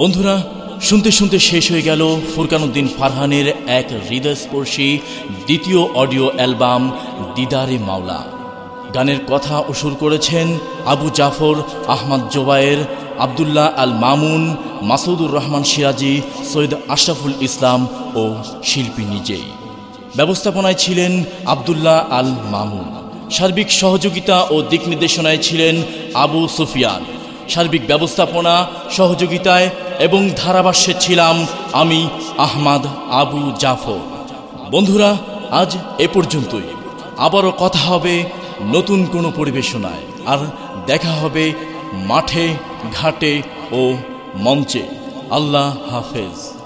বন্ধুরা, শুনতে শুনতে শেষ হয়ে গেল ফুরকানুদ্দিন ফারহানের এক হৃদয়স্পর্শী দ্বিতীয় অডিও অ্যালবাম, দিদারে মাওলা। গানের কথা ও সুর করেছেন আবু জাফর, আহমদ জোবায়ের, আবদুল্লাহ আল মামুন মাসুদুর রহমান সিরাজি, সৈয়দ আশরাফুল ইসলাম ও শিল্পী নিজেই। ব্যবস্থাপনায় ছিলেন আবদুল্লাহ আল মামুন সার্বিক সহযোগিতা ও দিক নির্দেশনায় ছিলেন আবু সুফিয়ান। সার্বিক ব্যবস্থাপনা সহযোগিতায় এবং ধারাভাষ্যে ছিলাম আমি আহমাদ আবু জাফর। বন্ধুরা, আজ এ পর্যন্তই। আবারও কথা হবে নতুন কোনো পরিবেশনায়, আর দেখা হবে মাঠে, ঘাটে ও মঞ্চে। আল্লাহ হাফেজ।